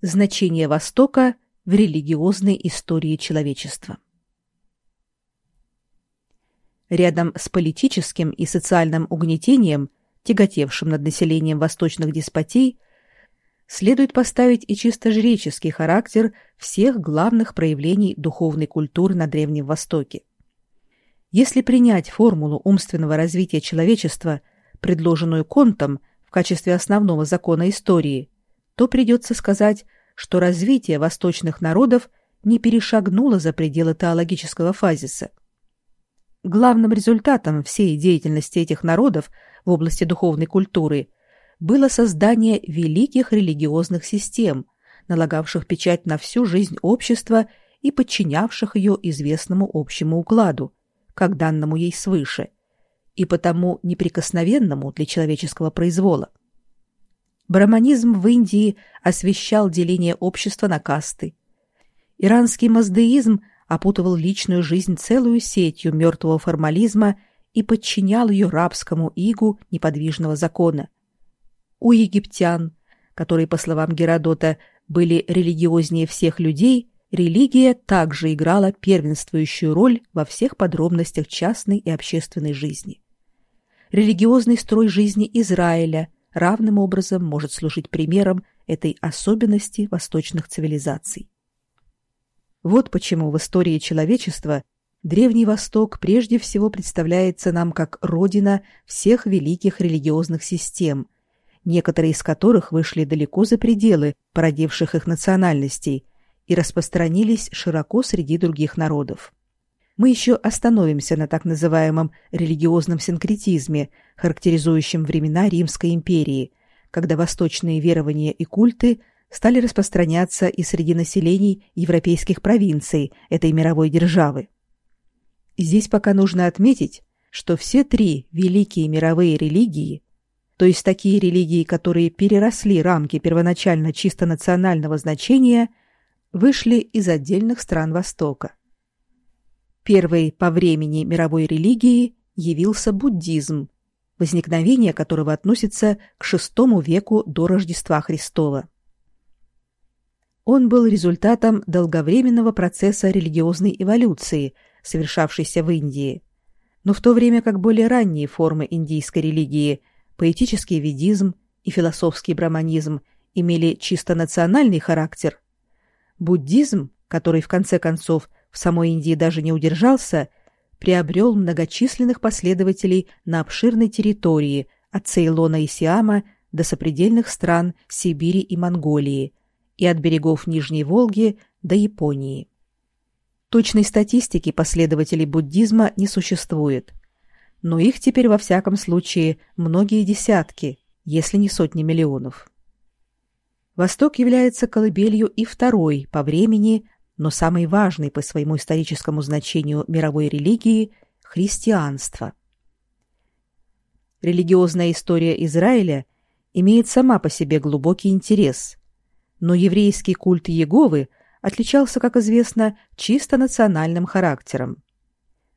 Значение Востока в религиозной истории человечества. Рядом с политическим и социальным угнетением, тяготевшим над населением восточных деспотий, следует поставить и чисто жреческий характер всех главных проявлений духовной культуры на Древнем Востоке. Если принять формулу умственного развития человечества, предложенную Контом в качестве основного закона истории, то придется сказать, что развитие восточных народов не перешагнуло за пределы теологического фазиса. Главным результатом всей деятельности этих народов в области духовной культуры было создание великих религиозных систем, налагавших печать на всю жизнь общества и подчинявших ее известному общему укладу, как данному ей свыше, и потому неприкосновенному для человеческого произвола. Браманизм в Индии освещал деление общества на касты. Иранский маздеизм опутывал личную жизнь целую сетью мертвого формализма и подчинял ее рабскому игу неподвижного закона. У египтян, которые, по словам Геродота, были религиознее всех людей, религия также играла первенствующую роль во всех подробностях частной и общественной жизни. Религиозный строй жизни Израиля равным образом может служить примером этой особенности восточных цивилизаций. Вот почему в истории человечества Древний Восток прежде всего представляется нам как родина всех великих религиозных систем, некоторые из которых вышли далеко за пределы породивших их национальностей и распространились широко среди других народов. Мы еще остановимся на так называемом религиозном синкретизме, характеризующем времена Римской империи, когда восточные верования и культы стали распространяться и среди населений европейских провинций этой мировой державы. Здесь пока нужно отметить, что все три великие мировые религии, то есть такие религии, которые переросли рамки первоначально чисто национального значения, вышли из отдельных стран Востока. Первой по времени мировой религией явился буддизм, возникновение которого относится к VI веку до Рождества Христова. Он был результатом долговременного процесса религиозной эволюции, совершавшейся в Индии. Но в то время как более ранние формы индийской религии, поэтический ведизм и философский браманизм имели чисто национальный характер, буддизм, который в конце концов в самой Индии даже не удержался, приобрел многочисленных последователей на обширной территории от Цейлона и Сиама до сопредельных стран Сибири и Монголии, и от берегов Нижней Волги до Японии. Точной статистики последователей буддизма не существует, но их теперь во всяком случае многие десятки, если не сотни миллионов. Восток является колыбелью и второй по времени, но самой важной по своему историческому значению мировой религии – христианства. Религиозная история Израиля имеет сама по себе глубокий интерес, но еврейский культ Иеговы отличался, как известно, чисто национальным характером.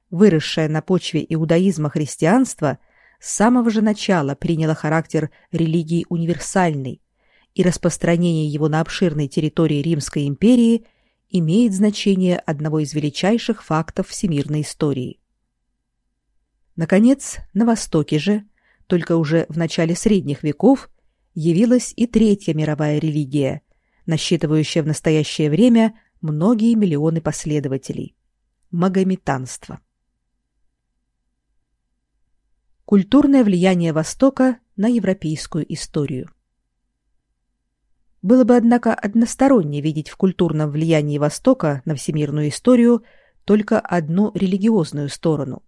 Выросшее на почве иудаизма христианство с самого же начала приняло характер религии универсальной, и распространение его на обширной территории Римской империи имеет значение одного из величайших фактов всемирной истории. Наконец, на Востоке же, только уже в начале средних веков, явилась и третья мировая религия, насчитывающее в настоящее время многие миллионы последователей. Магометанство. Культурное влияние Востока на европейскую историю. Было бы, однако, односторонне видеть в культурном влиянии Востока на всемирную историю только одну религиозную сторону.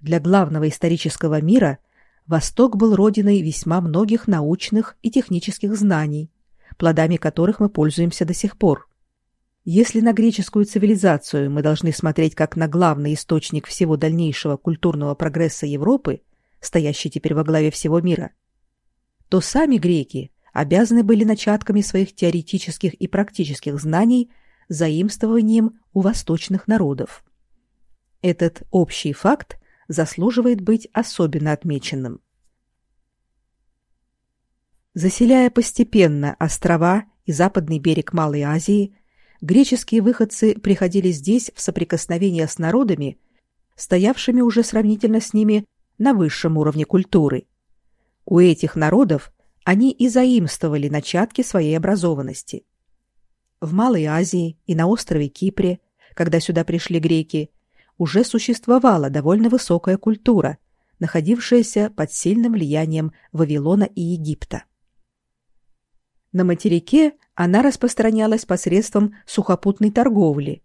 Для главного исторического мира Восток был родиной весьма многих научных и технических знаний, плодами которых мы пользуемся до сих пор. Если на греческую цивилизацию мы должны смотреть как на главный источник всего дальнейшего культурного прогресса Европы, стоящий теперь во главе всего мира, то сами греки обязаны были начатками своих теоретических и практических знаний заимствованием у восточных народов. Этот общий факт заслуживает быть особенно отмеченным заселяя постепенно острова и западный берег Малой Азии, греческие выходцы приходили здесь в соприкосновение с народами, стоявшими уже сравнительно с ними на высшем уровне культуры. У этих народов они и заимствовали начатки своей образованности. В Малой Азии и на острове Кипре, когда сюда пришли греки, уже существовала довольно высокая культура, находившаяся под сильным влиянием Вавилона и Египта. На материке она распространялась посредством сухопутной торговли.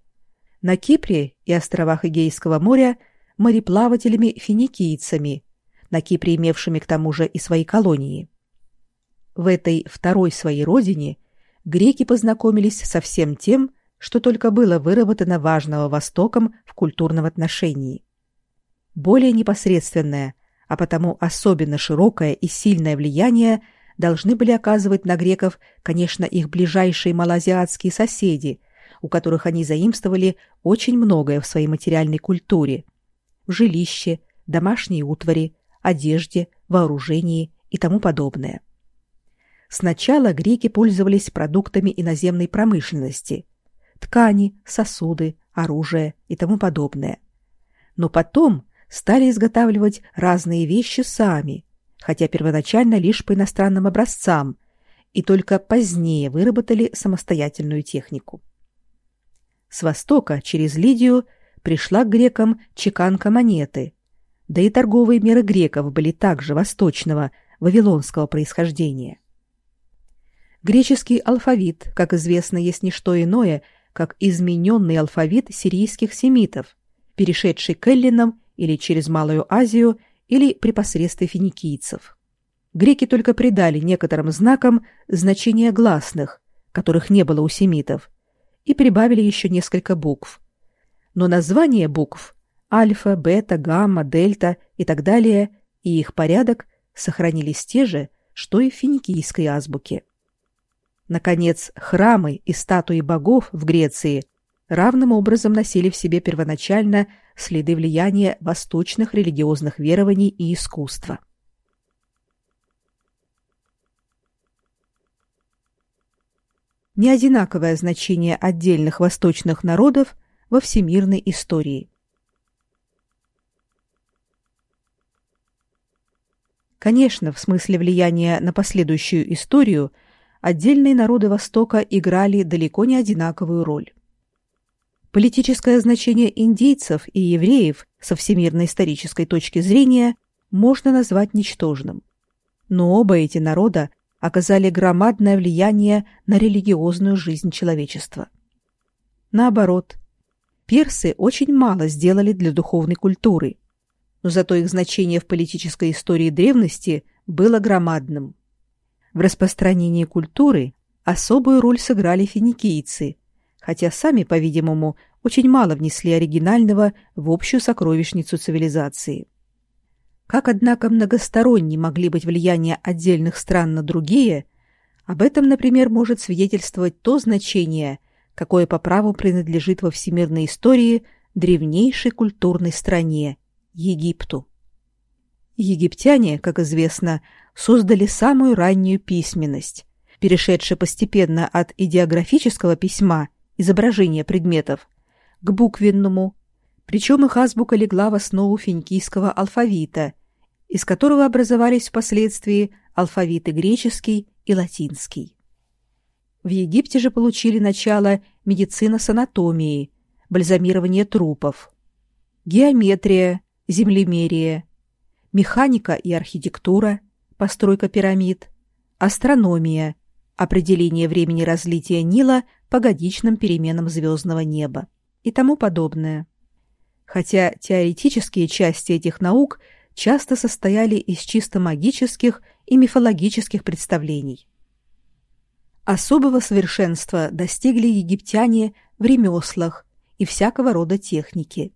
На Кипре и островах Эгейского моря мореплавателями-финикийцами, на Кипре имевшими к тому же и свои колонии. В этой второй своей родине греки познакомились со всем тем, что только было выработано важного Востоком в культурном отношении. Более непосредственное, а потому особенно широкое и сильное влияние должны были оказывать на греков, конечно, их ближайшие малоазиатские соседи, у которых они заимствовали очень многое в своей материальной культуре – в жилище, домашней утвари, одежде, вооружении и тому подобное. Сначала греки пользовались продуктами иноземной промышленности – ткани, сосуды, оружие и тому подобное. Но потом стали изготавливать разные вещи сами, хотя первоначально лишь по иностранным образцам, и только позднее выработали самостоятельную технику. С востока через Лидию пришла к грекам чеканка монеты, да и торговые меры греков были также восточного, вавилонского происхождения. Греческий алфавит, как известно, есть не что иное, как измененный алфавит сирийских семитов, перешедший к эллинам или через Малую Азию, или при посредстве финикийцев. Греки только придали некоторым знакам значение гласных, которых не было у семитов, и прибавили еще несколько букв. Но названия букв – альфа, бета, гамма, дельта и так далее, и их порядок сохранились те же, что и в финикийской азбуке. Наконец, храмы и статуи богов в Греции равным образом носили в себе первоначально следы влияния восточных религиозных верований и искусства. Неодинаковое значение отдельных восточных народов во всемирной истории. Конечно, в смысле влияния на последующую историю – отдельные народы Востока играли далеко не одинаковую роль. Политическое значение индейцев и евреев со всемирной исторической точки зрения можно назвать ничтожным. Но оба эти народа оказали громадное влияние на религиозную жизнь человечества. Наоборот, персы очень мало сделали для духовной культуры, но зато их значение в политической истории древности было громадным. В распространении культуры особую роль сыграли финикийцы, хотя сами, по-видимому, очень мало внесли оригинального в общую сокровищницу цивилизации. Как, однако, многосторонне могли быть влияния отдельных стран на другие, об этом, например, может свидетельствовать то значение, какое по праву принадлежит во всемирной истории древнейшей культурной стране – Египту. Египтяне, как известно, создали самую раннюю письменность, перешедшую постепенно от идеографического письма, изображения предметов, к буквенному, причем их азбука легла в основу финикийского алфавита, из которого образовались впоследствии алфавиты греческий и латинский. В Египте же получили начало медицина с анатомией, бальзамирование трупов, геометрия, землемерие, механика и архитектура, постройка пирамид, астрономия, определение времени разлития Нила по годичным переменам звездного неба и тому подобное. Хотя теоретические части этих наук часто состояли из чисто магических и мифологических представлений. Особого совершенства достигли египтяне в ремеслах и всякого рода технике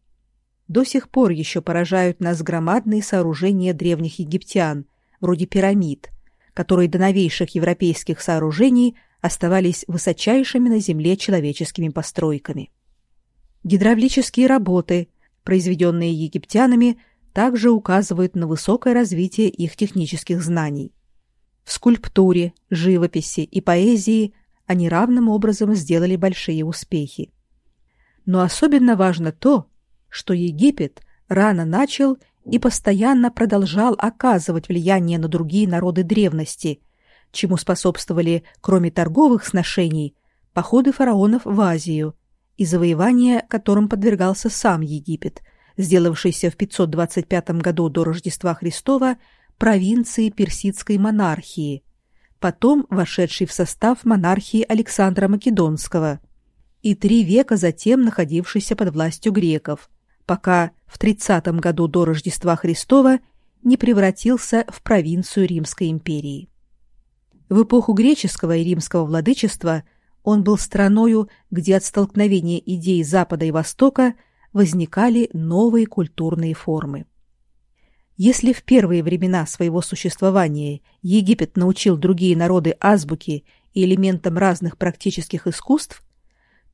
до сих пор еще поражают нас громадные сооружения древних египтян, вроде пирамид, которые до новейших европейских сооружений оставались высочайшими на Земле человеческими постройками. Гидравлические работы, произведенные египтянами, также указывают на высокое развитие их технических знаний. В скульптуре, живописи и поэзии они равным образом сделали большие успехи. Но особенно важно то, что Египет рано начал и постоянно продолжал оказывать влияние на другие народы древности, чему способствовали, кроме торговых сношений, походы фараонов в Азию и завоевания, которым подвергался сам Египет, сделавшийся в 525 году до Рождества Христова провинцией персидской монархии, потом вошедшей в состав монархии Александра Македонского, и три века затем находившейся под властью греков, пока в 30 году до Рождества Христова не превратился в провинцию Римской империи. В эпоху греческого и римского владычества он был страною, где от столкновения идей Запада и Востока возникали новые культурные формы. Если в первые времена своего существования Египет научил другие народы азбуке и элементам разных практических искусств,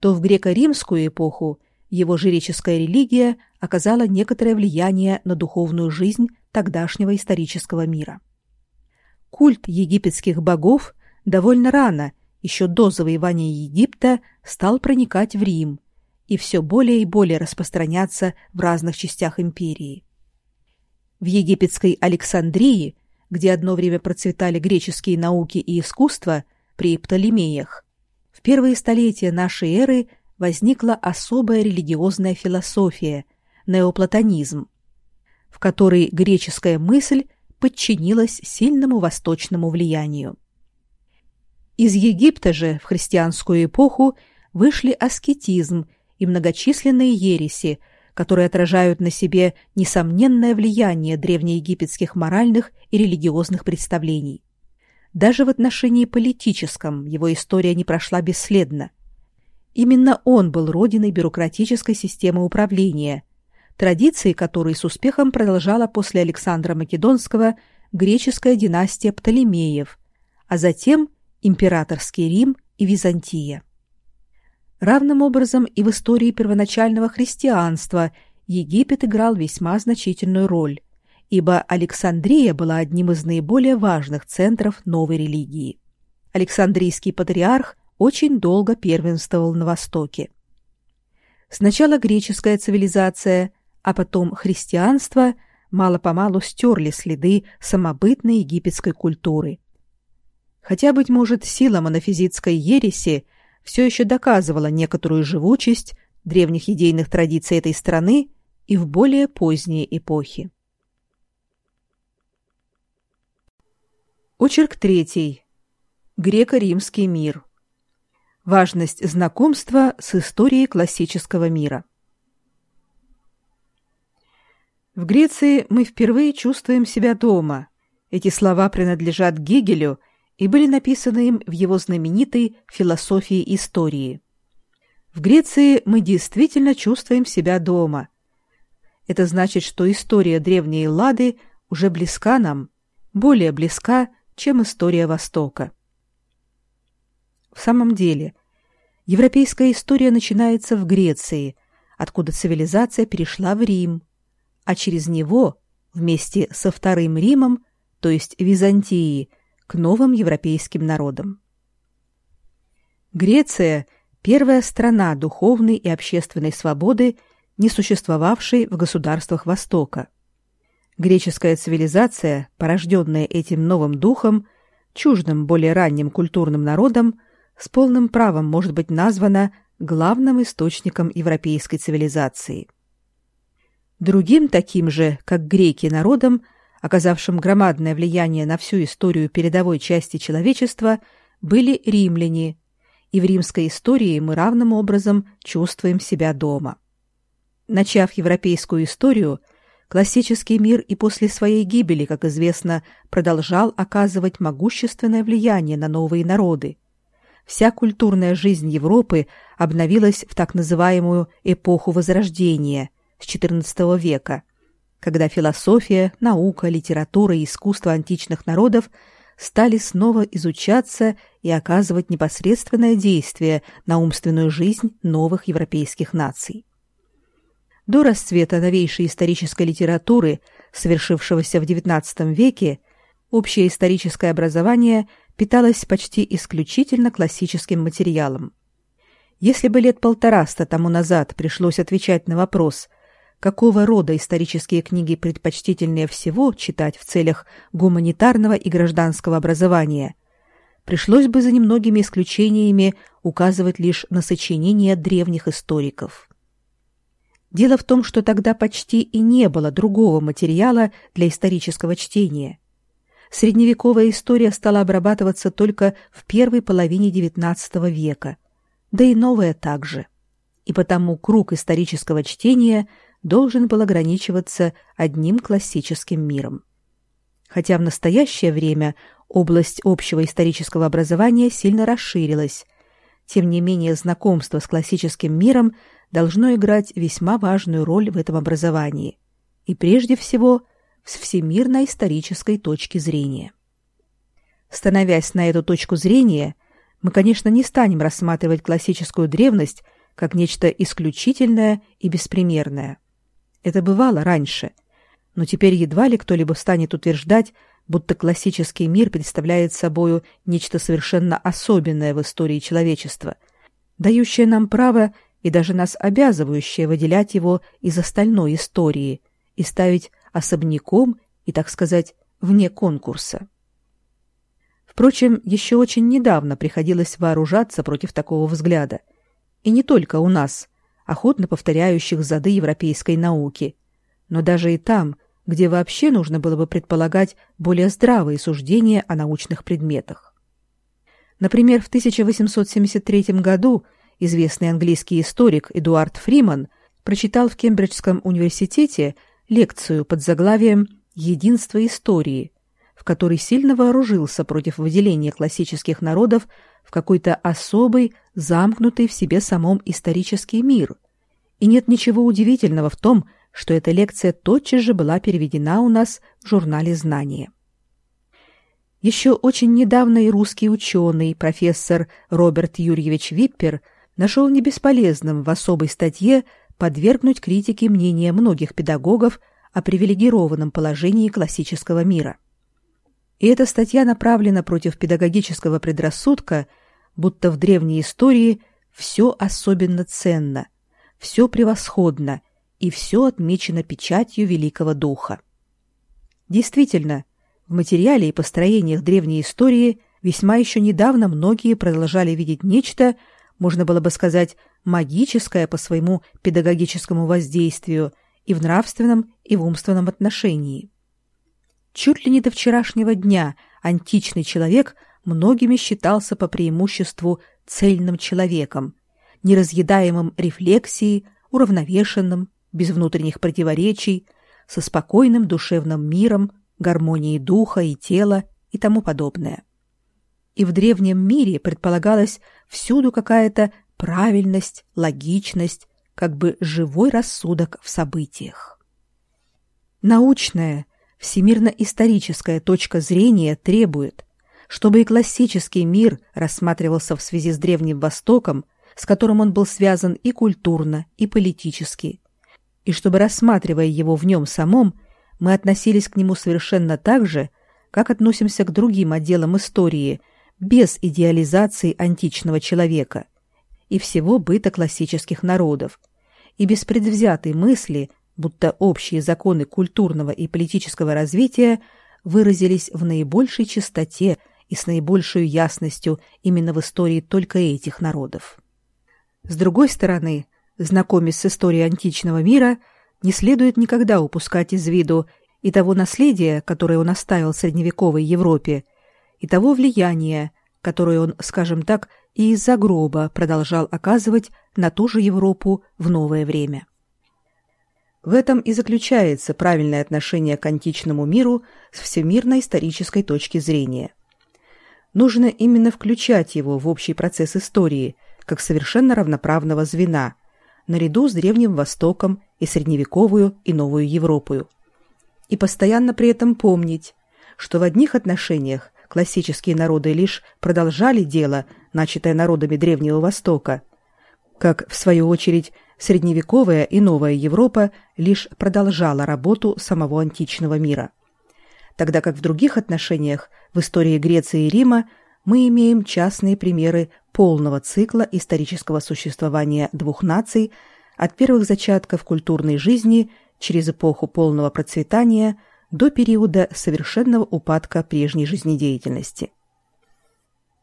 то в греко-римскую эпоху его жреческая религия оказала некоторое влияние на духовную жизнь тогдашнего исторического мира. Культ египетских богов довольно рано, еще до завоевания Египта, стал проникать в Рим и все более и более распространяться в разных частях империи. В египетской Александрии, где одно время процветали греческие науки и искусство при Птолемеях, в первые столетия нашей эры возникла особая религиозная философия – неоплатонизм, в которой греческая мысль подчинилась сильному восточному влиянию. Из Египта же в христианскую эпоху вышли аскетизм и многочисленные ереси – которые отражают на себе несомненное влияние древнеегипетских моральных и религиозных представлений. Даже в отношении политическом его история не прошла бесследно. Именно он был родиной бюрократической системы управления, традиции которой с успехом продолжала после Александра Македонского греческая династия Птолемеев, а затем императорский Рим и Византия. Равным образом и в истории первоначального христианства Египет играл весьма значительную роль, ибо Александрия была одним из наиболее важных центров новой религии. Александрийский патриарх очень долго первенствовал на Востоке. Сначала греческая цивилизация, а потом христианство мало-помалу стерли следы самобытной египетской культуры. Хотя, быть может, сила монофизитской ереси все еще доказывала некоторую живучесть древних идейных традиций этой страны и в более поздние эпохи. Очерк третий. Греко-римский мир. Важность знакомства с историей классического мира. В Греции мы впервые чувствуем себя дома. Эти слова принадлежат Гегелю – и были написаны им в его знаменитой «Философии истории». В Греции мы действительно чувствуем себя дома. Это значит, что история древней Эллады уже близка нам, более близка, чем история Востока. В самом деле, европейская история начинается в Греции, откуда цивилизация перешла в Рим, а через него, вместе со Вторым Римом, то есть Византией, к новым европейским народам. Греция – первая страна духовной и общественной свободы, не существовавшей в государствах Востока. Греческая цивилизация, порожденная этим новым духом, чуждым более ранним культурным народом, с полным правом может быть названа главным источником европейской цивилизации. Другим таким же, как греки, народом – оказавшим громадное влияние на всю историю передовой части человечества, были римляне, и в римской истории мы равным образом чувствуем себя дома. Начав европейскую историю, классический мир и после своей гибели, как известно, продолжал оказывать могущественное влияние на новые народы. Вся культурная жизнь Европы обновилась в так называемую эпоху Возрождения с XIV века – когда философия, наука, литература и искусство античных народов стали снова изучаться и оказывать непосредственное действие на умственную жизнь новых европейских наций. До расцвета новейшей исторической литературы, совершившегося в XIX веке, общее историческое образование питалась почти исключительно классическим материалом. Если бы лет полтораста тому назад пришлось отвечать на вопрос, какого рода исторические книги предпочтительнее всего читать в целях гуманитарного и гражданского образования, пришлось бы за немногими исключениями указывать лишь на сочинения древних историков. Дело в том, что тогда почти и не было другого материала для исторического чтения. Средневековая история стала обрабатываться только в первой половине XIX века, да и новая также. И потому круг исторического чтения должен был ограничиваться одним классическим миром. Хотя в настоящее время область общего исторического образования сильно расширилась, тем не менее знакомство с классическим миром должно играть весьма важную роль в этом образовании, и прежде всего с всемирно-исторической точки зрения. Становясь на эту точку зрения, мы, конечно, не станем рассматривать классическую древность как нечто исключительное и беспримерное. Это бывало раньше, но теперь едва ли кто-либо станет утверждать, будто классический мир представляет собою нечто совершенно особенное в истории человечества, дающее нам право и даже нас обязывающее выделять его из остальной истории и ставить особняком и, так сказать, вне конкурса. Впрочем, еще очень недавно приходилось вооружаться против такого взгляда. И не только у нас, охотно повторяющих зады европейской науки, но даже и там, где вообще нужно было бы предполагать более здравые суждения о научных предметах. Например, в 1873 году известный английский историк Эдуард Фриман прочитал в Кембриджском университете лекцию под заглавием «Единство истории», в которой сильно вооружился против выделения классических народов в какой-то особый, замкнутый в себе самом исторический мир. И нет ничего удивительного в том, что эта лекция тотчас же была переведена у нас в журнале «Знания». Еще очень недавно и русский ученый, профессор Роберт Юрьевич Виппер, нашел не бесполезным в особой статье подвергнуть критике мнения многих педагогов о привилегированном положении классического мира. И эта статья направлена против педагогического предрассудка, будто в древней истории все особенно ценно, все превосходно и все отмечено печатью Великого Духа. Действительно, в материале и построениях древней истории весьма еще недавно многие продолжали видеть нечто, можно было бы сказать, магическое по своему педагогическому воздействию и в нравственном, и в умственном отношении. Чуть ли не до вчерашнего дня античный человек многими считался по преимуществу цельным человеком, неразъедаемым рефлексией, уравновешенным, без внутренних противоречий, со спокойным душевным миром, гармонией духа и тела и тому подобное. И в древнем мире предполагалась всюду какая-то правильность, логичность, как бы живой рассудок в событиях. Научная, всемирно-историческая точка зрения требует, чтобы и классический мир рассматривался в связи с Древним Востоком, с которым он был связан и культурно, и политически, и чтобы, рассматривая его в нем самом, мы относились к нему совершенно так же, как относимся к другим отделам истории, без идеализации античного человека и всего быта классических народов, и без предвзятой мысли, будто общие законы культурного и политического развития выразились в наибольшей чистоте и с наибольшей ясностью именно в истории только этих народов. С другой стороны, знакомясь с историей античного мира, не следует никогда упускать из виду и того наследия, которое он оставил в средневековой Европе, и того влияния, которое он, скажем так, и из-за гроба продолжал оказывать на ту же Европу в новое время. В этом и заключается правильное отношение к античному миру с всемирной исторической точки зрения. Нужно именно включать его в общий процесс истории, как совершенно равноправного звена – наряду с Древним Востоком и средневековую и новую Европу. И постоянно при этом помнить, что в одних отношениях классические народы лишь продолжали дело, начатое народами Древнего Востока, как, в свою очередь, средневековая и новая Европа лишь продолжала работу самого античного мира. Тогда как в других отношениях, в истории Греции и Рима, мы имеем частные примеры полного цикла исторического существования двух наций от первых зачатков культурной жизни через эпоху полного процветания до периода совершенного упадка прежней жизнедеятельности.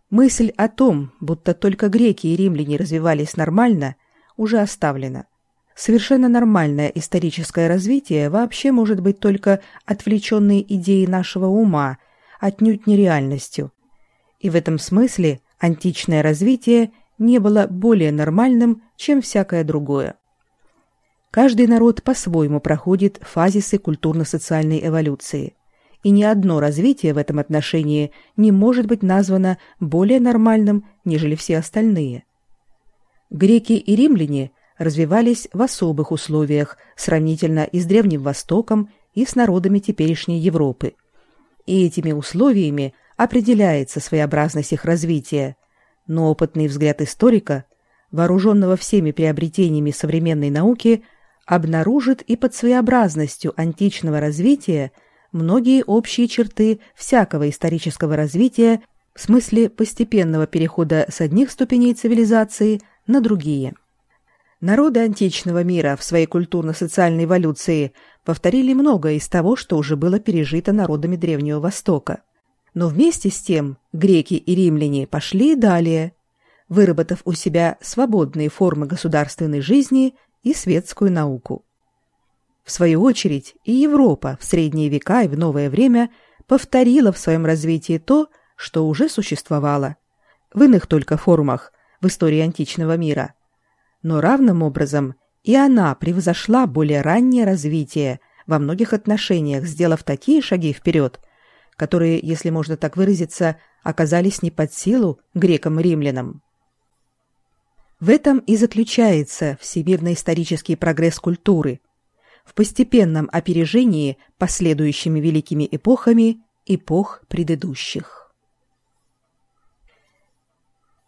Мысль о том, будто только греки и римляне развивались нормально, уже оставлена. Совершенно нормальное историческое развитие вообще может быть только отвлеченной идеей нашего ума, отнюдь не реальностью. И в этом смысле античное развитие не было более нормальным, чем всякое другое. Каждый народ по-своему проходит фазисы культурно-социальной эволюции – и ни одно развитие в этом отношении не может быть названо более нормальным, нежели все остальные. Греки и римляне развивались в особых условиях сравнительно и с Древним Востоком, и с народами теперешней Европы. И этими условиями определяется своеобразность их развития, но опытный взгляд историка, вооруженного всеми приобретениями современной науки, обнаружит и под своеобразностью античного развития – многие общие черты всякого исторического развития в смысле постепенного перехода с одних ступеней цивилизации на другие. Народы античного мира в своей культурно-социальной эволюции повторили многое из того, что уже было пережито народами Древнего Востока. Но вместе с тем греки и римляне пошли далее, выработав у себя свободные формы государственной жизни и светскую науку. В свою очередь, и Европа в средние века и в новое время повторила в своем развитии то, что уже существовало, в иных только формах в истории античного мира. Но равным образом и она превзошла более раннее развитие во многих отношениях, сделав такие шаги вперед, которые, если можно так выразиться, оказались не под силу грекам и римлянам. В этом и заключается всемирно-исторический прогресс культуры – в постепенном опережении последующими великими эпохами эпох предыдущих.